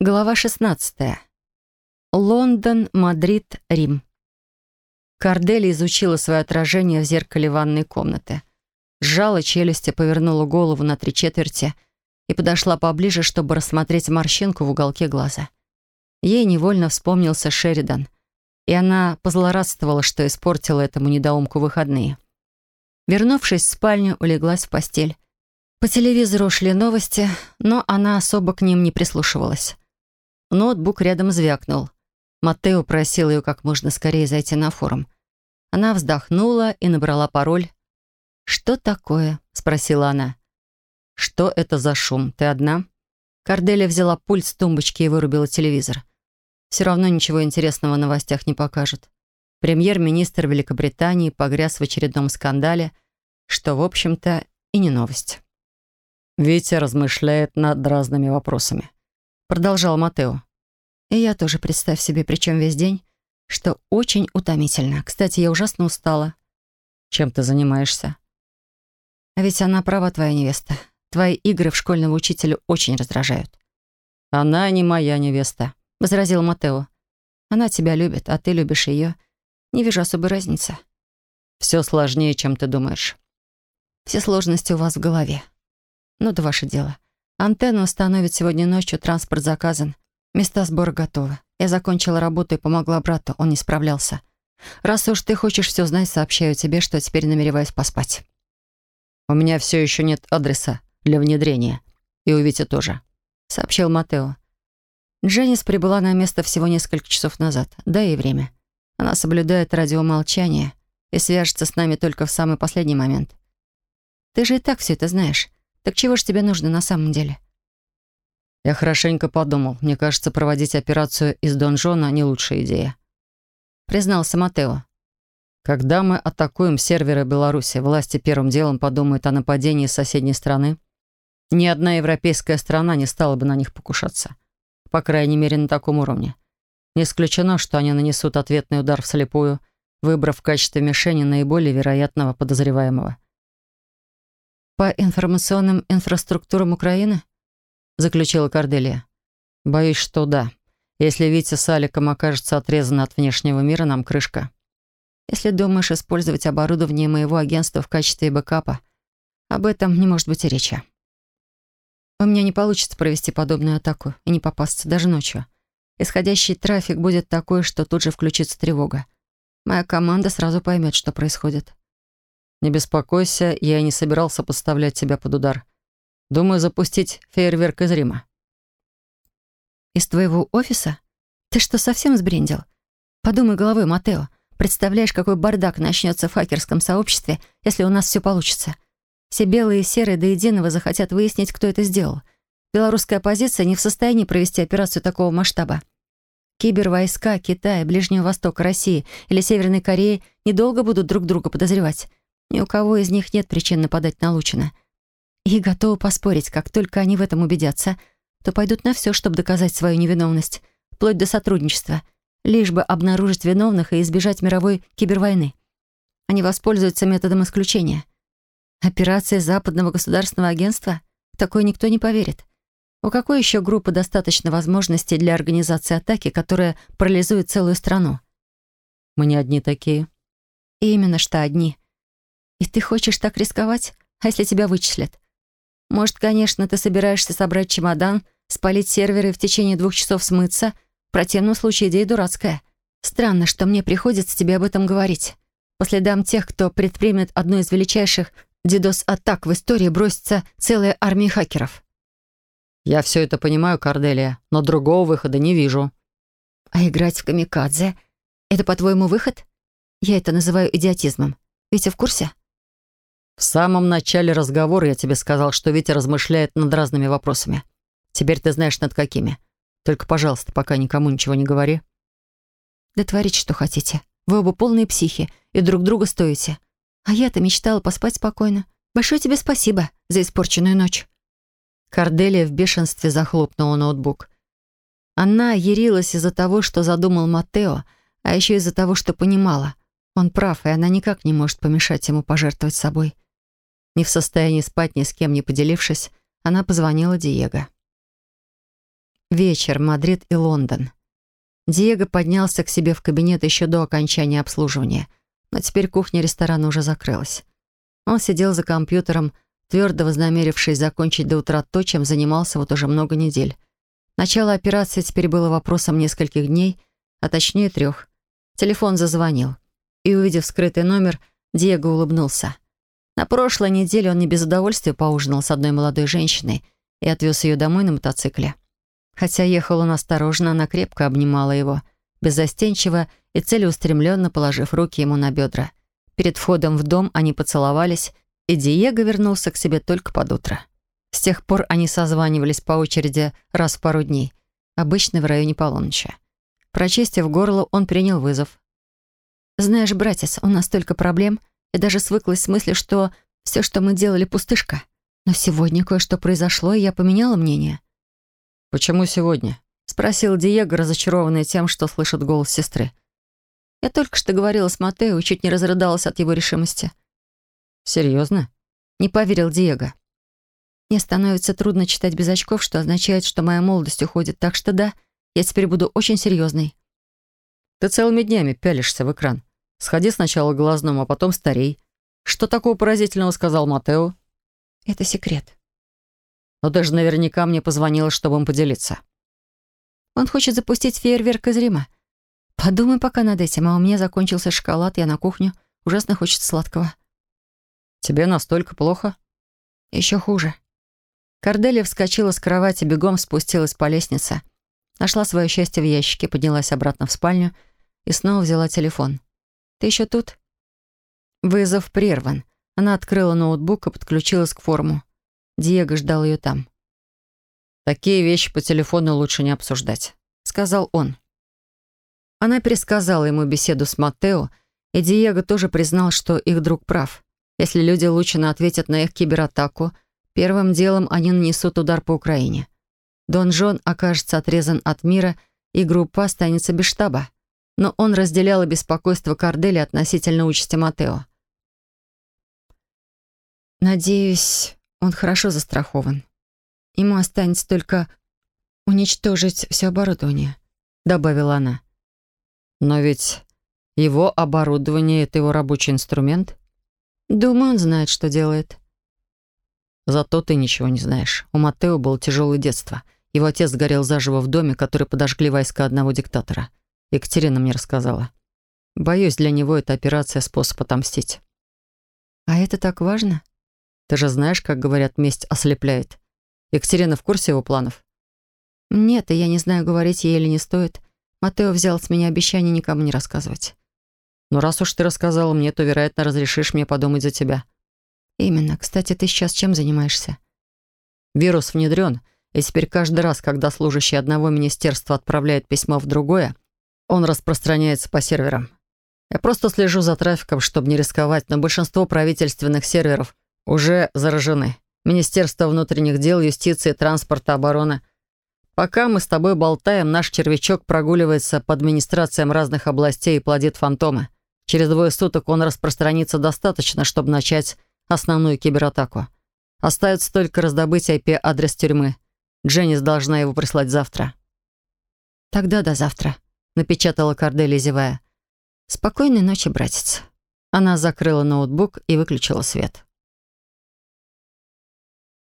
Глава 16. Лондон, Мадрид, Рим. Кардели изучила свое отражение в зеркале ванной комнаты. Сжала челюсти, повернула голову на три четверти и подошла поближе, чтобы рассмотреть морщинку в уголке глаза. Ей невольно вспомнился Шеридан, и она позлорадствовала, что испортила этому недоумку выходные. Вернувшись в спальню, улеглась в постель. По телевизору шли новости, но она особо к ним не прислушивалась. Ноутбук рядом звякнул. Матео просил ее как можно скорее зайти на форум. Она вздохнула и набрала пароль. «Что такое?» — спросила она. «Что это за шум? Ты одна?» Корделия взяла пульт с тумбочки и вырубила телевизор. Все равно ничего интересного в новостях не покажут. Премьер-министр Великобритании погряз в очередном скандале, что, в общем-то, и не новость. Витя размышляет над разными вопросами продолжал Матео. И я тоже, представь себе, причем весь день, что очень утомительно. Кстати, я ужасно устала. Чем ты занимаешься? А ведь она права, твоя невеста. Твои игры в школьного учителя очень раздражают. Она не моя невеста, возразил Матео. Она тебя любит, а ты любишь ее. Не вижу особой разницы. Все сложнее, чем ты думаешь. Все сложности у вас в голове. Ну да ваше дело. Антенну установят сегодня ночью, транспорт заказан. Места сбора готовы. Я закончила работу и помогла брату, он не справлялся. Раз уж ты хочешь все знать, сообщаю тебе, что теперь намереваюсь поспать. У меня все еще нет адреса для внедрения. И у Вити тоже, сообщил Матео. Дженнис прибыла на место всего несколько часов назад, да и время. Она соблюдает радиомолчание и свяжется с нами только в самый последний момент. Ты же и так все это знаешь. Так чего ж тебе нужно на самом деле? Я хорошенько подумал. Мне кажется, проводить операцию из донжона не лучшая идея. Признался Матео. Когда мы атакуем серверы Беларуси, власти первым делом подумают о нападении с соседней страны. Ни одна европейская страна не стала бы на них покушаться. По крайней мере, на таком уровне. Не исключено, что они нанесут ответный удар вслепую, выбрав в качестве мишени наиболее вероятного подозреваемого. «По информационным инфраструктурам Украины?» — заключила Корделия. «Боюсь, что да. Если Витя с Аликом окажется отрезан от внешнего мира, нам крышка. Если думаешь использовать оборудование моего агентства в качестве бэкапа, об этом не может быть и речи. У меня не получится провести подобную атаку и не попасться даже ночью. Исходящий трафик будет такой, что тут же включится тревога. Моя команда сразу поймет, что происходит. Не беспокойся, я не собирался подставлять тебя под удар. Думаю запустить фейерверк из Рима». «Из твоего офиса? Ты что, совсем сбрендил? Подумай головой, Матео. Представляешь, какой бардак начнется в хакерском сообществе, если у нас все получится. Все белые и серые до единого захотят выяснить, кто это сделал. Белорусская оппозиция не в состоянии провести операцию такого масштаба. Кибервойска Китая, Ближнего Востока, России или Северной Кореи недолго будут друг друга подозревать. Ни у кого из них нет причин нападать на Лучина. И готовы поспорить, как только они в этом убедятся, то пойдут на все, чтобы доказать свою невиновность, вплоть до сотрудничества, лишь бы обнаружить виновных и избежать мировой кибервойны. Они воспользуются методом исключения. Операция западного государственного агентства? В такое никто не поверит. У какой еще группы достаточно возможностей для организации атаки, которая парализует целую страну? Мы не одни такие. И именно что одни — и ты хочешь так рисковать? А если тебя вычислят? Может, конечно, ты собираешься собрать чемодан, спалить серверы и в течение двух часов смыться? В противном случае идея дурацкая. Странно, что мне приходится тебе об этом говорить. По следам тех, кто предпримет одну из величайших дидос-атак в истории, бросится целая армия хакеров. Я все это понимаю, Корделия, но другого выхода не вижу. А играть в камикадзе — это, по-твоему, выход? Я это называю идиотизмом. Витя в курсе? В самом начале разговора я тебе сказал, что Витя размышляет над разными вопросами. Теперь ты знаешь, над какими. Только, пожалуйста, пока никому ничего не говори. Да творите, что хотите. Вы оба полные психи и друг друга стоите. А я-то мечтала поспать спокойно. Большое тебе спасибо за испорченную ночь. Корделия в бешенстве захлопнула ноутбук. Она ярилась из-за того, что задумал Матео, а еще из-за того, что понимала. Он прав, и она никак не может помешать ему пожертвовать собой. Не в состоянии спать ни с кем не поделившись, она позвонила Диего. Вечер, Мадрид и Лондон. Диего поднялся к себе в кабинет еще до окончания обслуживания, но теперь кухня ресторана уже закрылась. Он сидел за компьютером, твердо вознамерившись закончить до утра то, чем занимался вот уже много недель. Начало операции теперь было вопросом нескольких дней, а точнее трех. Телефон зазвонил. И, увидев скрытый номер, Диего улыбнулся. На прошлой неделе он не без удовольствия поужинал с одной молодой женщиной и отвез ее домой на мотоцикле. Хотя ехал он осторожно, она крепко обнимала его, беззастенчиво и целеустремленно положив руки ему на бедра. Перед входом в дом они поцеловались, и Диего вернулся к себе только под утро. С тех пор они созванивались по очереди раз в пару дней, обычно в районе полуночи. Прочистив горло, он принял вызов. «Знаешь, братец, у нас столько проблем. Я даже свыклась с мыслью, что все, что мы делали, пустышка. Но сегодня кое-что произошло, и я поменяла мнение». «Почему сегодня?» — спросил Диего, разочарованный тем, что слышит голос сестры. «Я только что говорила с Матео и чуть не разрыдалась от его решимости». «Серьезно?» — не поверил Диего. «Мне становится трудно читать без очков, что означает, что моя молодость уходит, так что да, я теперь буду очень серьезной». «Ты целыми днями пялишься в экран. Сходи сначала к глазному, а потом старей. Что такого поразительного сказал Матео?» «Это секрет». Но даже наверняка мне позвонила, чтобы им поделиться. Он хочет запустить фейерверк из Рима. Подумай пока над этим, а у меня закончился шоколад, я на кухню. Ужасно хочется сладкого. Тебе настолько плохо? Еще хуже. Корделия вскочила с кровати, бегом спустилась по лестнице. Нашла свое счастье в ящике, поднялась обратно в спальню и снова взяла телефон. «Ты еще тут?» Вызов прерван. Она открыла ноутбук и подключилась к форуму. Диего ждал ее там. «Такие вещи по телефону лучше не обсуждать», — сказал он. Она пересказала ему беседу с Маттео, и Диего тоже признал, что их друг прав. Если люди Лучина ответят на их кибератаку, первым делом они нанесут удар по Украине. Дон Жон окажется отрезан от мира, и группа останется без штаба. Но он разделял беспокойство Кардели относительно участи Матео. «Надеюсь, он хорошо застрахован. Ему останется только уничтожить все оборудование», — добавила она. «Но ведь его оборудование — это его рабочий инструмент?» «Думаю, он знает, что делает». «Зато ты ничего не знаешь. У Матео было тяжелое детство. Его отец сгорел заживо в доме, который подожгли войска одного диктатора. Екатерина мне рассказала. Боюсь, для него эта операция — способ отомстить». «А это так важно?» Ты же знаешь, как говорят, месть ослепляет. Екатерина в курсе его планов? Нет, и я не знаю, говорить ей или не стоит. Матео взял с меня обещание никому не рассказывать. Но раз уж ты рассказала мне, то, вероятно, разрешишь мне подумать за тебя. Именно. Кстати, ты сейчас чем занимаешься? Вирус внедрен, и теперь каждый раз, когда служащий одного министерства отправляет письмо в другое, он распространяется по серверам. Я просто слежу за трафиком, чтобы не рисковать, но большинство правительственных серверов уже заражены. Министерство внутренних дел, юстиции, транспорта, обороны. Пока мы с тобой болтаем, наш червячок прогуливается по администрациям разных областей и плодит фантомы. Через двое суток он распространится достаточно, чтобы начать основную кибератаку. Остается только раздобыть IP-адрес тюрьмы. Дженнис должна его прислать завтра. «Тогда до завтра», — напечатала Корделия, зевая. «Спокойной ночи, братец». Она закрыла ноутбук и выключила свет.